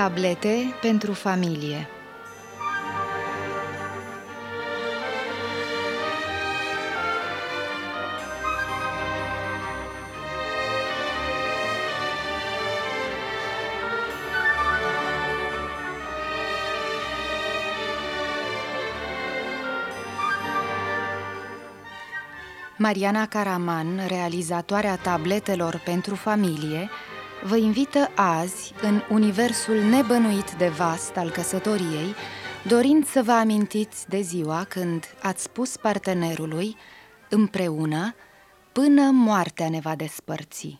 Tablete pentru familie. Mariana Caraman, realizatoarea tabletelor pentru familie, vă invită azi în universul nebănuit de vast al căsătoriei, dorind să vă amintiți de ziua când ați spus partenerului, împreună, până moartea ne va despărți.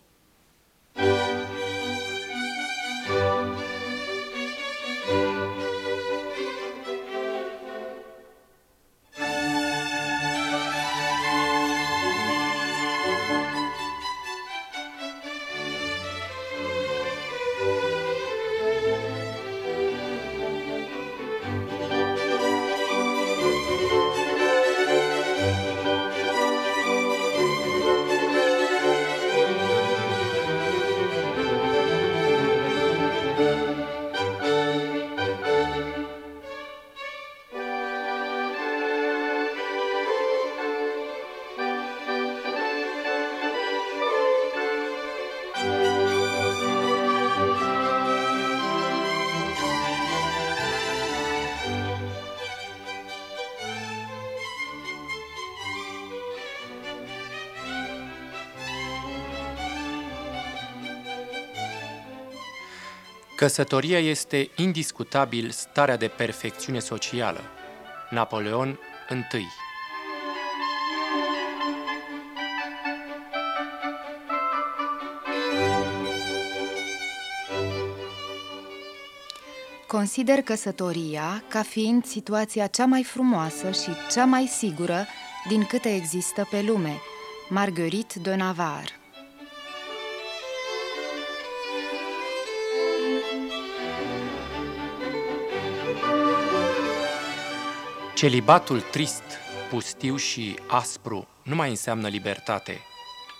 Căsătoria este indiscutabil starea de perfecțiune socială. Napoleon I Consider căsătoria ca fiind situația cea mai frumoasă și cea mai sigură din câte există pe lume. Marguerite de Navarre Celibatul trist, pustiu și aspru nu mai înseamnă libertate,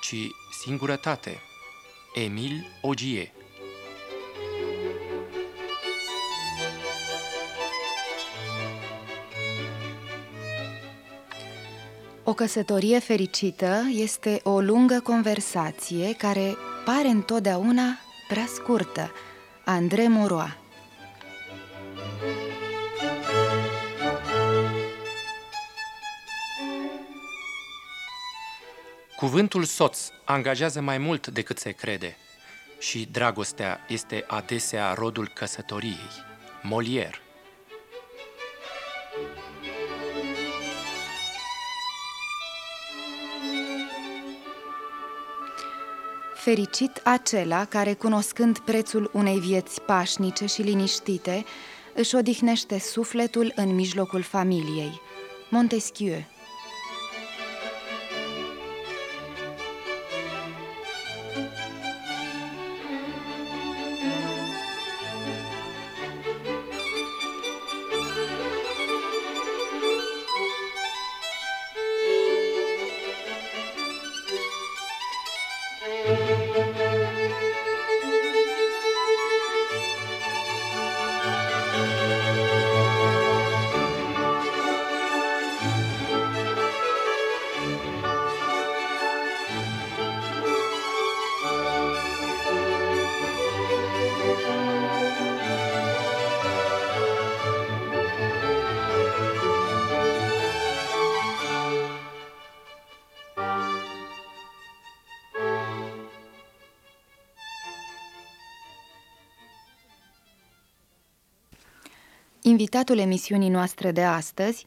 ci singurătate. Emil Ogie O căsătorie fericită este o lungă conversație care pare întotdeauna prea scurtă. André Moroa Cuvântul soț angajează mai mult decât se crede și dragostea este adesea rodul căsătoriei. Molière Fericit acela care, cunoscând prețul unei vieți pașnice și liniștite, își odihnește sufletul în mijlocul familiei. Montesquieu Invitatul emisiunii noastre de astăzi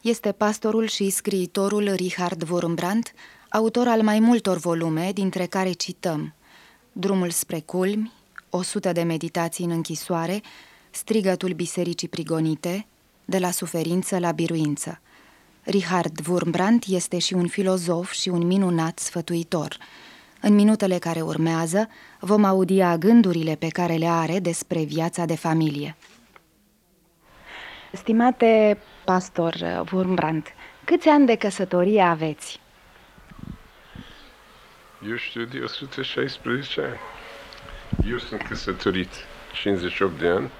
este pastorul și scriitorul Richard Wurmbrand, autor al mai multor volume, dintre care cităm Drumul spre culmi, 100 de meditații în închisoare, Strigătul bisericii prigonite, De la suferință la biruință. Richard Wurmbrand este și un filozof și un minunat sfătuitor. În minutele care urmează vom audia gândurile pe care le are despre viața de familie. Stimate pastor Wurmbrand, câți ani de căsătorie aveți? Eu știu de 116 ani. Eu sunt căsătorit 58 de ani,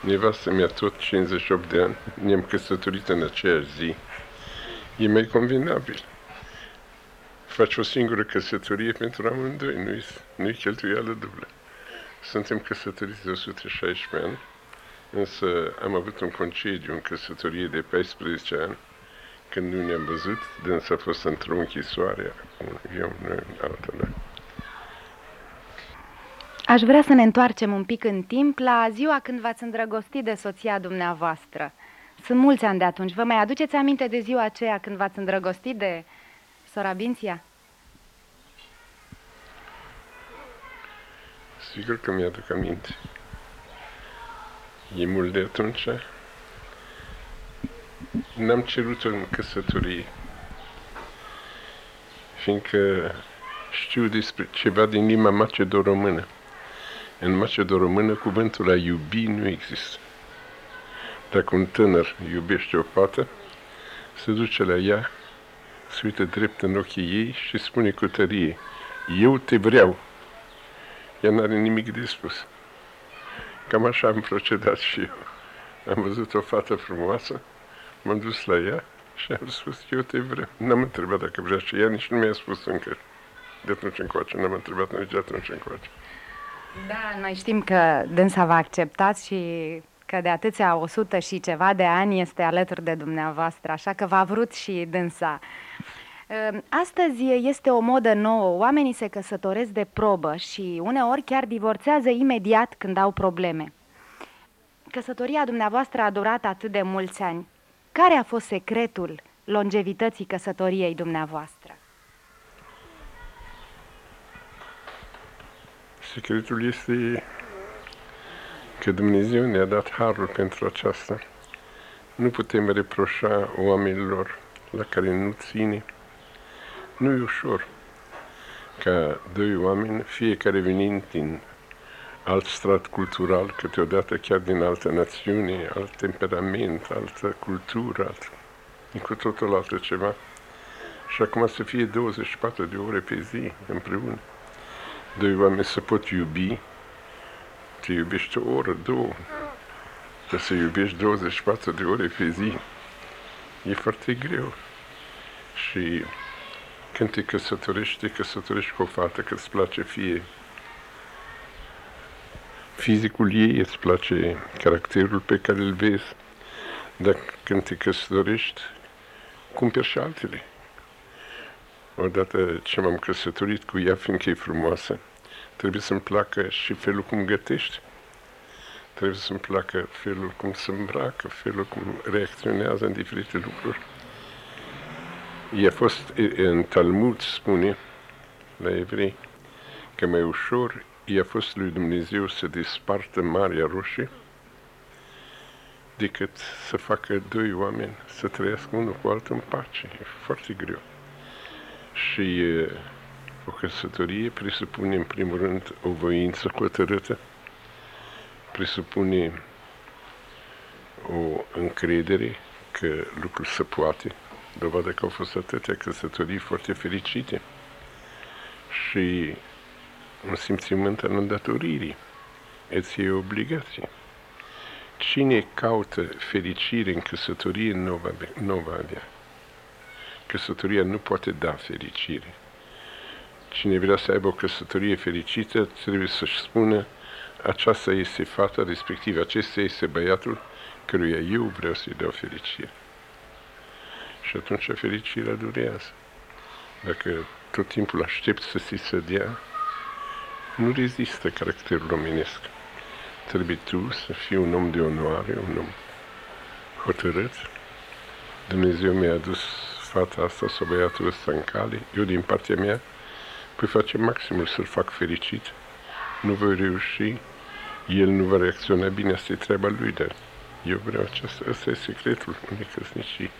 nevastă mea tot 58 de ani, ne-am căsătorit în aceeași zi. E mai convenabil. Faci o singură căsătorie pentru amândoi, nu-i, nu-i cheltuială dublă. Suntem căsătoriți de 116 ani, însă am avut un concediu în căsătorie de 14 ani, când nu ne-am văzut, dânsa a fost într-o închisoare, eu, noi, altă, Aș vrea să ne întoarcem un pic în timp la ziua când v-ați îndrăgostit de soția dumneavoastră. Sunt mulți ani de atunci. Vă mai aduceți aminte de ziua aceea când v-ați îndrăgostit de sora Binția? Sigur că mi-aduc aminte. E mult de atunci. N-am cerut-o în căsătorie, fiindcă știu despre ceva din limba macedo-română. În macedo-română cuvântul a iubi nu există. Dacă un tânăr iubește o fată, se duce la ea, se uită drept în ochii ei și spune cu tărie, eu te vreau. Ea n-are nimic de spus. Cam așa am procedat și eu. Am văzut o fată frumoasă, m-am dus la ea și am spus, eu te vreau. N-am întrebat dacă vrea și ea, nici nu mi-a spus încă. De atunci încoace, n-am întrebat nici de atunci încoace. Da, noi știm că dânsa v-a acceptat și că de atâția 100 și ceva de ani este alături de dumneavoastră, așa că v-a vrut și dânsa. Ehm, astăzi este o modă nouă, oamenii se căsătoresc de probă și uneori chiar divorțează imediat când au probleme. Căsătoria dumneavoastră a durat atât de mulți ani. Care a fost secretul longevității căsătoriei dumneavoastră? Secretul este că Dumnezeu ne-a dat harul pentru aceasta. Nu putem reproșa oamenilor la care nu ține. Nu e ușor ca doi oameni, fiecare venind din alt strat cultural, câteodată chiar din altă națiune, alt temperament, altă cultură, alt, cu totul altă ceva. Și acum să fie 24 de ore pe zi împreună. Doi oameni să pot iubi, te iubești o oră, două, dar să iubești 24 de ore pe zi, e foarte greu. Și când te căsătorești, te căsătorești cu o fată că îți place fie fizicul ei, îți place caracterul pe care îl vezi, dar când te căsătorești, cumperi și altele. Odată ce m-am căsătorit cu ea, fiindcă e frumoasă, trebuie să-mi placă și felul cum gătește. Trebuie să-mi placă felul cum se îmbracă, felul cum reacționează în diferite lucruri. I-a fost în Talmud, spune, la evrei, că mai ușor i-a fost lui Dumnezeu să despartă Marea Roșie decât să facă doi oameni să trăiască unul cu altul în pace. E foarte greu. Și o căsătorie presupune, în primul rând, o voință hotărâtă, presupune o încredere că lucrul se poate, dovadă că au fost atâtea căsătorii foarte fericite și un simțiment al îndatoririi. Îți e obligație. Cine caută fericire în căsătorie nu va, nu va avea. Căsătoria nu poate da fericire. Cine vrea să aibă o căsătorie fericită trebuie să-și spună aceasta este fata, respectiv acesta este băiatul căruia eu vreau să-i dau fericire. Și atunci fericirea durează. Dacă tot timpul aștept să ți se dea, nu rezistă caracterul omenesc. Trebuie tu să fii un om de onoare, un om hotărât. Dumnezeu mi-a adus fata asta sau băiatul ăsta în cale. Eu, din partea mea, voi face maximul să-l fac fericit. Nu voi reuși, el nu va reacționa bine, asta e treaba lui, dar eu vreau aceasta, ăsta e secretul unei căsnicii.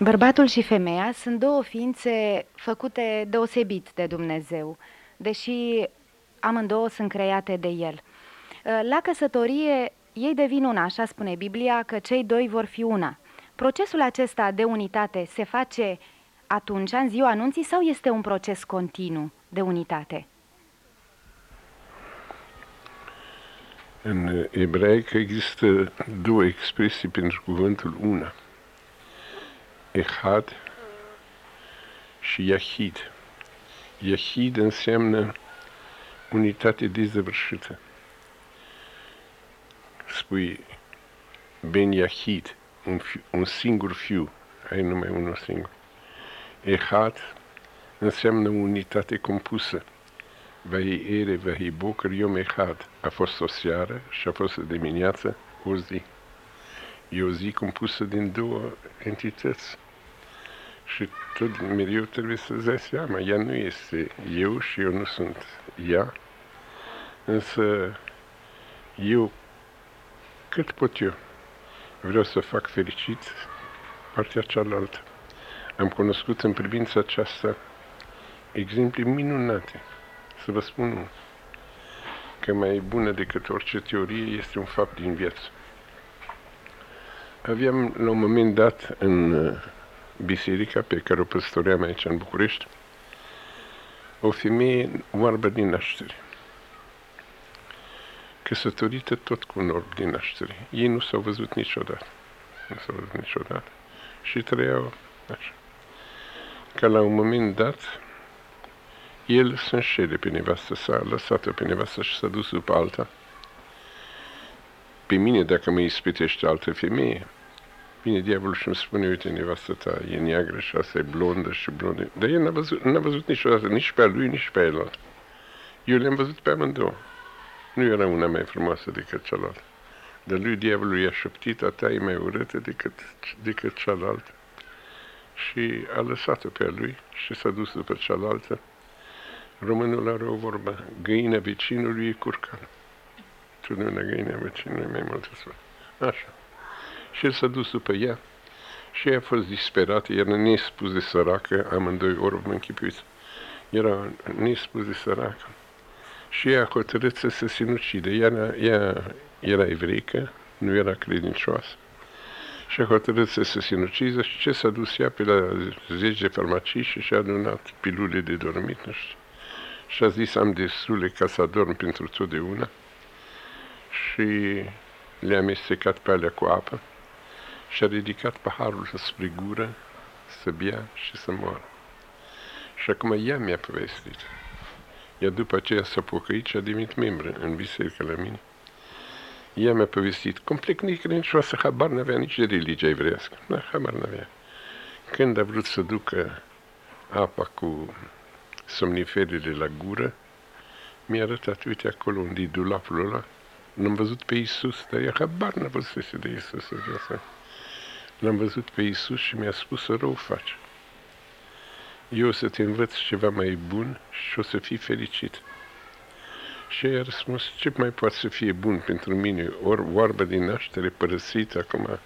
Bărbatul și femeia sunt două ființe făcute deosebit de Dumnezeu, deși amândouă sunt create de El. La căsătorie, ei devin una, așa spune Biblia, că cei doi vor fi una. Procesul acesta de unitate se face atunci, în ziua anunții, sau este un proces continuu de unitate? În ebraică există două expresii pentru cuvântul una. Ehad și Yahid. Yahid înseamnă unitate dezăvârșită. Spui Ben Yahid, un, fiu, un singur fiu, ai numai unul singur. Ehad înseamnă unitate compusă. Vei ere, vei bucur, eu echad. A fost o seară și a fost o dimineață, o zi. E o zi compusă din două entități. Și tot mereu trebuie să-ți dai seama, ea nu este eu și eu nu sunt ea, însă eu, cât pot eu, vreau să fac fericit partea cealaltă. Am cunoscut în privința aceasta exemple minunate. Să vă spun că mai bună decât orice teorie este un fapt din viață. Aveam la un moment dat în uh, biserica pe care o păstoream aici în București, o femeie oarbă din naștere. Căsătorită tot cu un orb din naștere. Ei nu s-au văzut niciodată. Nu s-au văzut niciodată. Și trăiau așa. Ca la un moment dat, el se înșele pe nevastă sa, a lăsat-o pe nevastă și s-a dus după alta. Pe mine, dacă mă ispitește altă femeie, vine diavolul și îmi spune, uite, nevastă ta e neagră și asta e blondă și blondă. Dar el n-a văzut, n-a văzut niciodată, nici pe a lui, nici pe a el. Eu le-am văzut pe amândouă. Nu era una mai frumoasă decât cealaltă. Dar lui diavolul i-a șoptit, a ta e mai urâtă decât, decât cealaltă. Și a lăsat-o pe a lui și s-a dus după cealaltă. Românul are o vorbă, găina vecinului e curcan. Totdeauna găina vecinului mai mult Așa. Și el s-a dus după ea și ea a fost disperată, era nespus de săracă, amândoi ori mă închipuiți. Era nespus de săracă. Și ea a hotărât să se sinucide. Ea, ea era evreică, nu era credincioasă. Și a hotărât să se sinucide și ce s-a dus ea pe la 10 farmacii și și-a adunat pilule de dormit, nu știu și a zis am destule ca să adorm pentru totdeauna și le-a amestecat pe alea cu apă și a ridicat paharul spre gură să bea și să moară. Și acum ea mi-a povestit. Ea după aceea s-a pocăit și a devenit membră în biserică la mine. Ea mi-a povestit, complet necredincioasă, habar n-avea nici de religia evreiască. Da, habar n-avea. Când a vrut să ducă apa cu somniferele la gură, mi-a arătat, uite acolo unde e dulapul ăla, l-am văzut pe Iisus, dar ea habar n-a văzut de Iisus asta. L-am văzut pe Iisus și mi-a spus să rău faci. Eu o să te învăț ceva mai bun și o să fii fericit. Și ea a răspuns, ce mai poate să fie bun pentru mine? Ori oarbă din naștere, părăsită, acum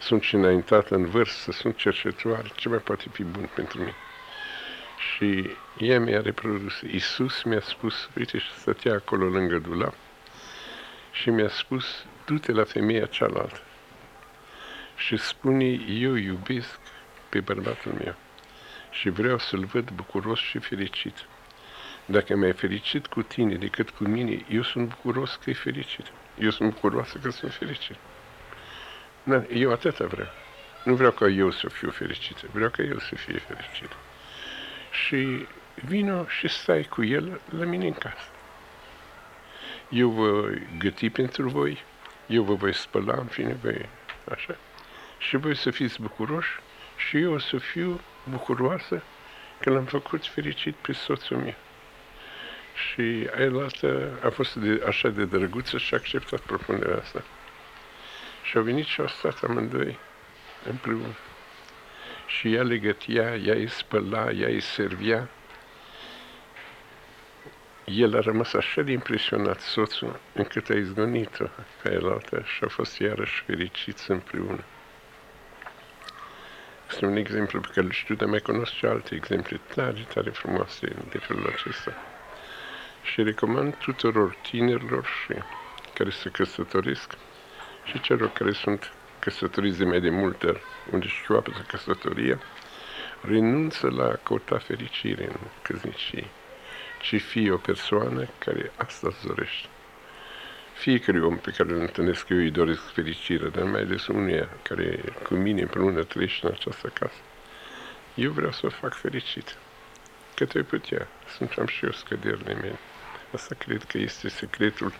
sunt și înaintată în vârstă, sunt cercetoare, ce mai poate fi bun pentru mine? Și ea mi-a reprodus. Iisus mi-a spus, uite, și stătea acolo lângă dulap și mi-a spus, du-te la femeia cealaltă și spune, eu iubesc pe bărbatul meu și vreau să-l văd bucuros și fericit. Dacă mai fericit cu tine decât cu mine, eu sunt bucuros că e fericit. Eu sunt bucuroasă că sunt fericit. Da, eu atâta vreau. Nu vreau ca eu să fiu fericit, vreau ca el să fie fericit și vino și stai cu el la mine în casă. Eu vă găti pentru voi, eu vă voi spăla, în fine, voi, așa. Și voi să fiți bucuroși și eu o să fiu bucuroasă că l-am făcut fericit pe soțul meu. Și el a fost de, așa de drăguță și a acceptat propunerea asta. Și au venit și au stat amândoi împreună și ea le gătia, ea îi spăla, ea îi servia. El a rămas așa de impresionat, soțul, încât a izgonit-o pe el altă și a fost iarăși fericiți împreună. Este un exemplu pe care îl știu, dar mai cunosc și alte exemple tare, tare frumoase de felul acesta. Și recomand tuturor tinerilor și care se căsătoresc și celor care sunt căsătoriți de mai de multe unde își capătă căsătoria, renunță la a căuta fericire în căsnicie, ci fie o persoană care asta îți dorește. Fiecare om pe care îl întâlnesc eu îi doresc fericire, dar mai ales unuia care cu mine împreună trăiește în această casă. Eu vreau să o fac fericit. Cât voi putea. Sunt am și eu scăderile mele. Asta cred că este secretul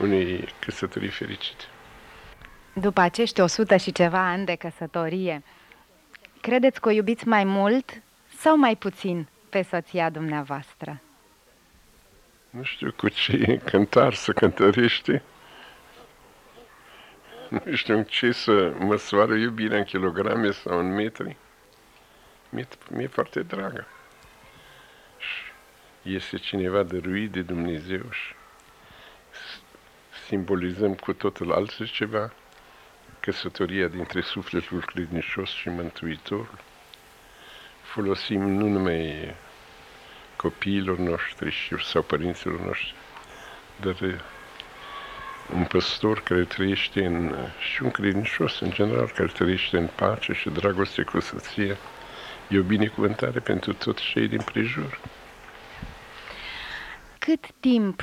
unei căsătorii fericite. După acești 100 și ceva ani de căsătorie, credeți că o iubiți mai mult sau mai puțin pe soția dumneavoastră? Nu știu cu ce cântar să cântărește. Nu știu în ce să măsoară iubirea în kilograme sau în metri. Mi-e, mi-e foarte dragă. Și este cineva dăruit de Dumnezeu și simbolizăm cu totul altceva căsătoria dintre sufletul credincios și Mântuitorul. Folosim nu numai copiilor noștri sau părinților noștri, dar eh, un păstor care trăiește în, și un credincios în general, care trăiește în pace și dragoste cu soția, e o binecuvântare pentru toți cei din prejur. Cât timp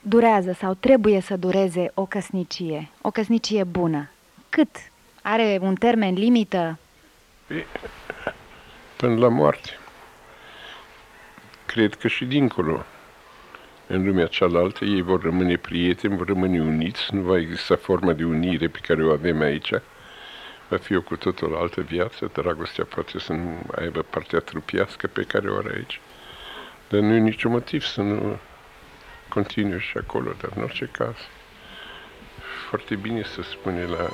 durează sau trebuie să dureze o căsnicie, o căsnicie bună? Cât? Are un termen limită? Până la moarte. Cred că și dincolo, în lumea cealaltă, ei vor rămâne prieteni, vor rămâne uniți, nu va exista forma de unire pe care o avem aici. Va fi o cu totul altă viață, dragostea poate să nu aibă partea trupiască pe care o are aici. Dar nu e niciun motiv să nu continue și acolo, dar în orice caz, foarte bine să spune la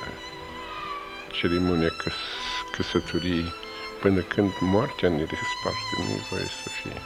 ceremonia căs- căsătoriei până când moartea ne desparte, nu e voie să fie.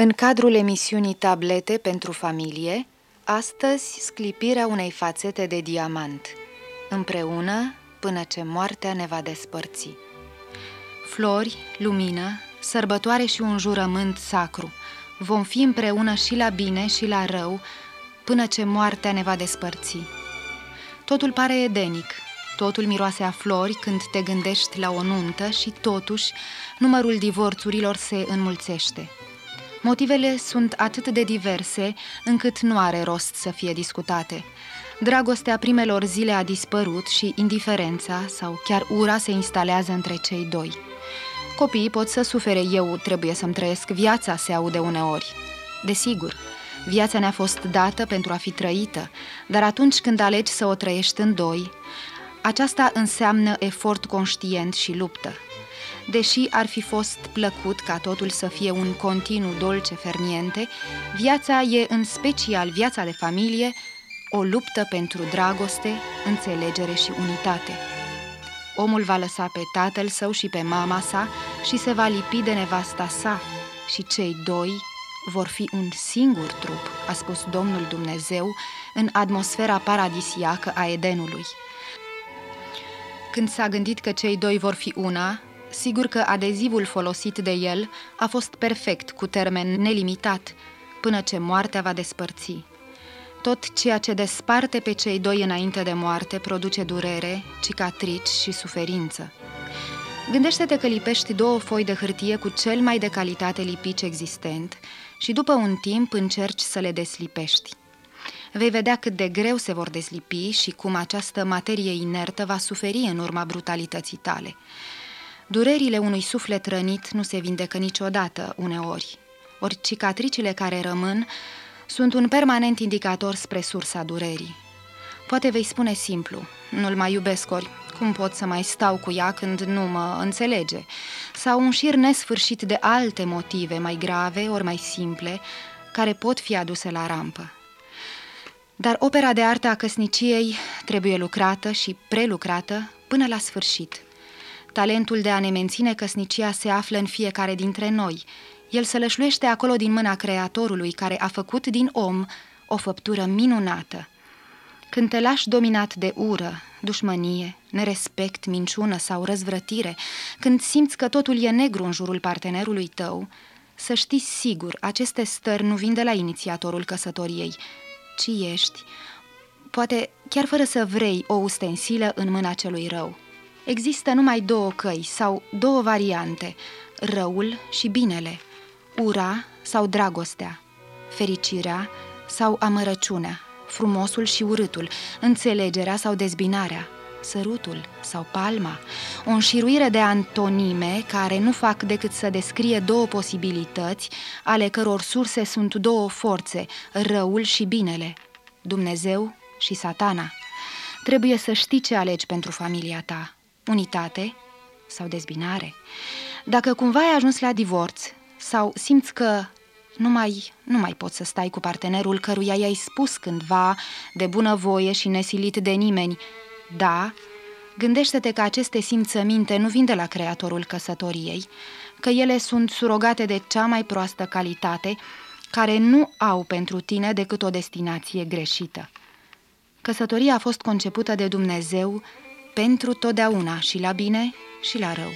În cadrul emisiunii Tablete pentru familie, astăzi sclipirea unei fațete de diamant, împreună până ce moartea ne va despărți. Flori, lumină, sărbătoare și un jurământ sacru, vom fi împreună și la bine și la rău, până ce moartea ne va despărți. Totul pare edenic, totul miroase a flori când te gândești la o nuntă și totuși numărul divorțurilor se înmulțește – Motivele sunt atât de diverse încât nu are rost să fie discutate. Dragostea primelor zile a dispărut și indiferența sau chiar ura se instalează între cei doi. Copiii pot să sufere, eu trebuie să-mi trăiesc viața, se aude uneori. Desigur, viața ne-a fost dată pentru a fi trăită, dar atunci când alegi să o trăiești în doi, aceasta înseamnă efort conștient și luptă. Deși ar fi fost plăcut ca totul să fie un continuu dolce fermiente, viața e în special viața de familie o luptă pentru dragoste, înțelegere și unitate. Omul va lăsa pe tatăl său și pe mama sa și se va lipi de nevasta sa și cei doi vor fi un singur trup, a spus Domnul Dumnezeu în atmosfera paradisiacă a Edenului. Când s-a gândit că cei doi vor fi una, Sigur că adezivul folosit de el a fost perfect, cu termen nelimitat, până ce moartea va despărți. Tot ceea ce desparte pe cei doi înainte de moarte produce durere, cicatrici și suferință. Gândește-te că lipești două foi de hârtie cu cel mai de calitate lipici existent și după un timp încerci să le deslipești. Vei vedea cât de greu se vor deslipi și cum această materie inertă va suferi în urma brutalității tale. Durerile unui suflet rănit nu se vindecă niciodată, uneori, ori cicatricile care rămân sunt un permanent indicator spre sursa durerii. Poate vei spune simplu, nu-l mai iubesc ori, cum pot să mai stau cu ea când nu mă înțelege? Sau un șir nesfârșit de alte motive mai grave ori mai simple, care pot fi aduse la rampă. Dar opera de artă a căsniciei trebuie lucrată și prelucrată până la sfârșit – Talentul de a ne menține căsnicia se află în fiecare dintre noi. El se lășluiește acolo din mâna Creatorului, care a făcut din om o făptură minunată. Când te lași dominat de ură, dușmănie, nerespect, minciună sau răzvrătire, când simți că totul e negru în jurul partenerului tău, să știi sigur, aceste stări nu vin de la inițiatorul căsătoriei, ci ești, poate chiar fără să vrei, o ustensilă în mâna celui rău. Există numai două căi sau două variante, răul și binele, ura sau dragostea, fericirea sau amărăciunea, frumosul și urâtul, înțelegerea sau dezbinarea, sărutul sau palma, o înșiruire de antonime care nu fac decât să descrie două posibilități, ale căror surse sunt două forțe, răul și binele, Dumnezeu și satana. Trebuie să știi ce alegi pentru familia ta unitate sau dezbinare. Dacă cumva ai ajuns la divorț sau simți că nu mai, nu mai poți să stai cu partenerul căruia i-ai spus cândva de bunăvoie și nesilit de nimeni, da, gândește-te că aceste simțăminte nu vin de la creatorul căsătoriei, că ele sunt surogate de cea mai proastă calitate, care nu au pentru tine decât o destinație greșită. Căsătoria a fost concepută de Dumnezeu pentru totdeauna și la bine și la rău.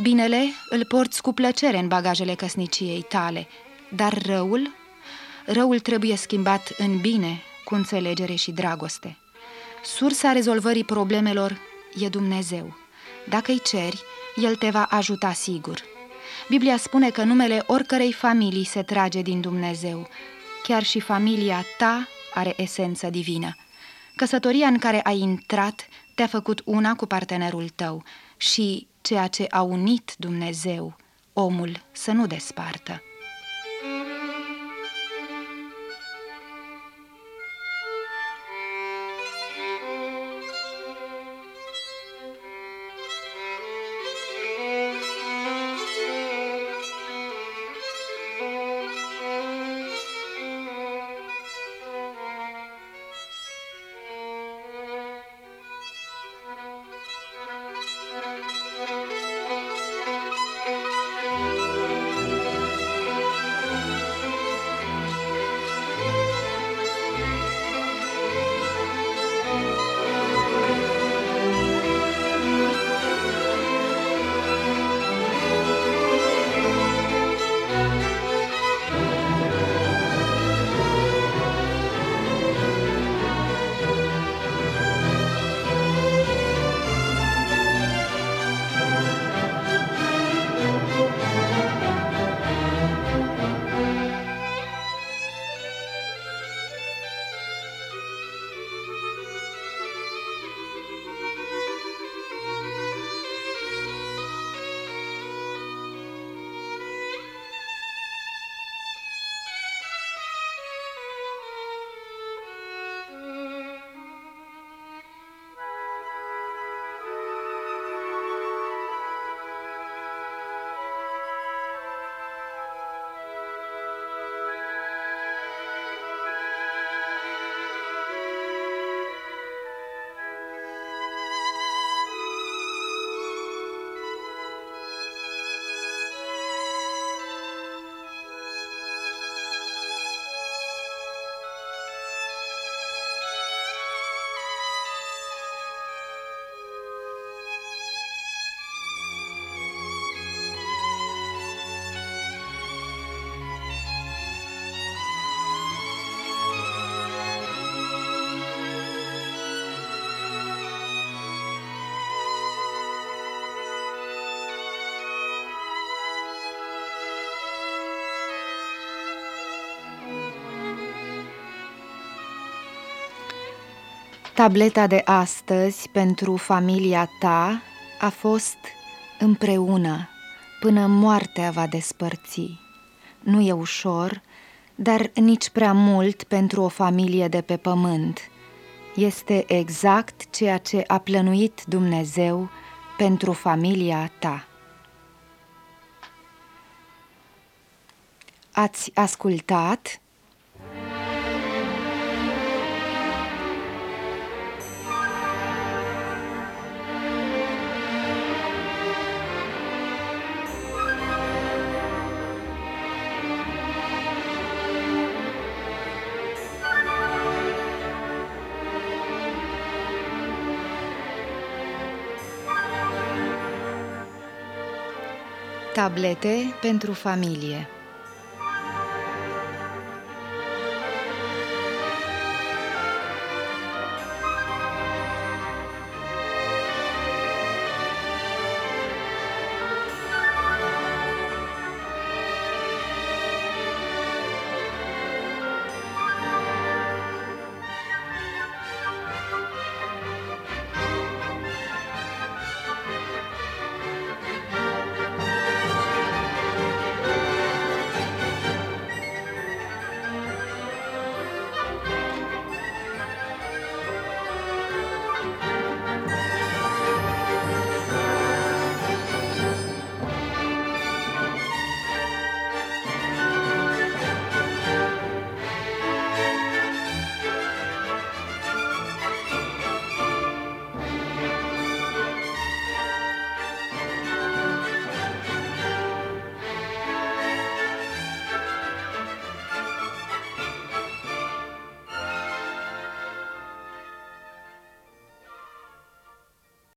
Binele îl porți cu plăcere în bagajele căsniciei tale, dar răul, răul trebuie schimbat în bine, cu înțelegere și dragoste. Sursa rezolvării problemelor e Dumnezeu. Dacă îi ceri, El te va ajuta sigur. Biblia spune că numele oricărei familii se trage din Dumnezeu. Chiar și familia ta are esență divină. Căsătoria în care ai intrat te-a făcut una cu partenerul tău și ceea ce a unit Dumnezeu, omul să nu despartă. Tableta de astăzi pentru familia ta a fost împreună până moartea va despărți. Nu e ușor, dar nici prea mult pentru o familie de pe pământ. Este exact ceea ce a plănuit Dumnezeu pentru familia ta. Ați ascultat Tablete pentru familie